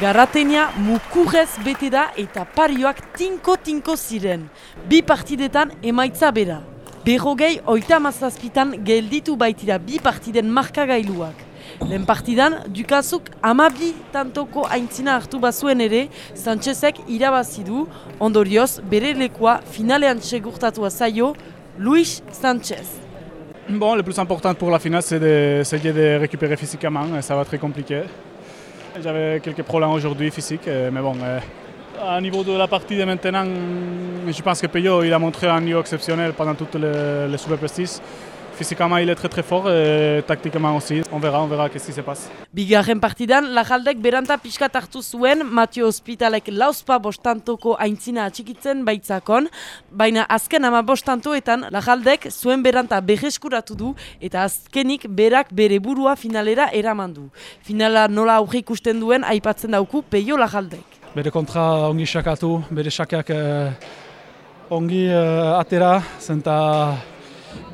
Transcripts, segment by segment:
Garratenia mukurrez bete da eta parioak tinko-tinko ziren. Bi partidetan emaitza bera. Berrogei oita mazazpitan gelditu baitira bi partiden markagailuak. Lehen partidan, Dukazuk amabi tantoko aintzina hartu bazuen ere, Sanchezek irabazi du, ondorioz bere lekoa finalean segurtatua zaio, Luis Sanchez. Bon, le plus important pour la finale, c'est d'essayer de, de récupérer physiquement. Ça va très compliqué. J'avais quelques problèmes aujourd'hui physiques, mais bon, euh, à niveau de la partie de maintenant, je pense que Peyo il a montré un niveau exceptionnel pendant toutes les, les Super Prestige. Physiquement, il est très très fort et tactiquement aussi. On verra, on verra qu'est-ce qui se passe. Bigarren partidan, Lajaldek beranta pixkat hartu zuen, Matio Hospitalek lauzpa bostantoko aintzina atxikitzen baitzakon, baina azken ama bostantoetan Lajaldek zuen beranta berreskuratu du eta azkenik berak bere burua finalera eraman du. Finala nola aurre ikusten duen aipatzen dauku Peio Lajaldek. Bere kontra ongi sakatu, bere sakeak eh, ongi eh, atera, zenta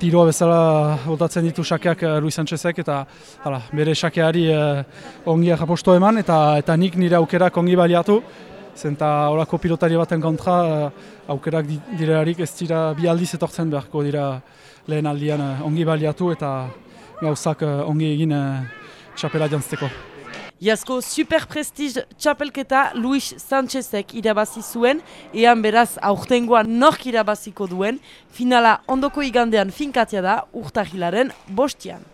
tiroa bezala botatzen ditu sakeak uh, Luis Sanchezek eta hala, bere sakeari uh, ongi japosto eman eta eta nik nire aukerak ongi baliatu zenta horako pilotari baten kontra uh, aukerak direlarik ez dira bi aldiz etortzen beharko dira lehen aldian uh, ongi baliatu eta gauzak ongi egin txapela jantzteko. Iazko Super Prestige txapelketa Luis Sanchezek irabazi zuen, ean beraz aurtengoan nork irabaziko duen, finala ondoko igandean finkatia da urtahilaren bostian.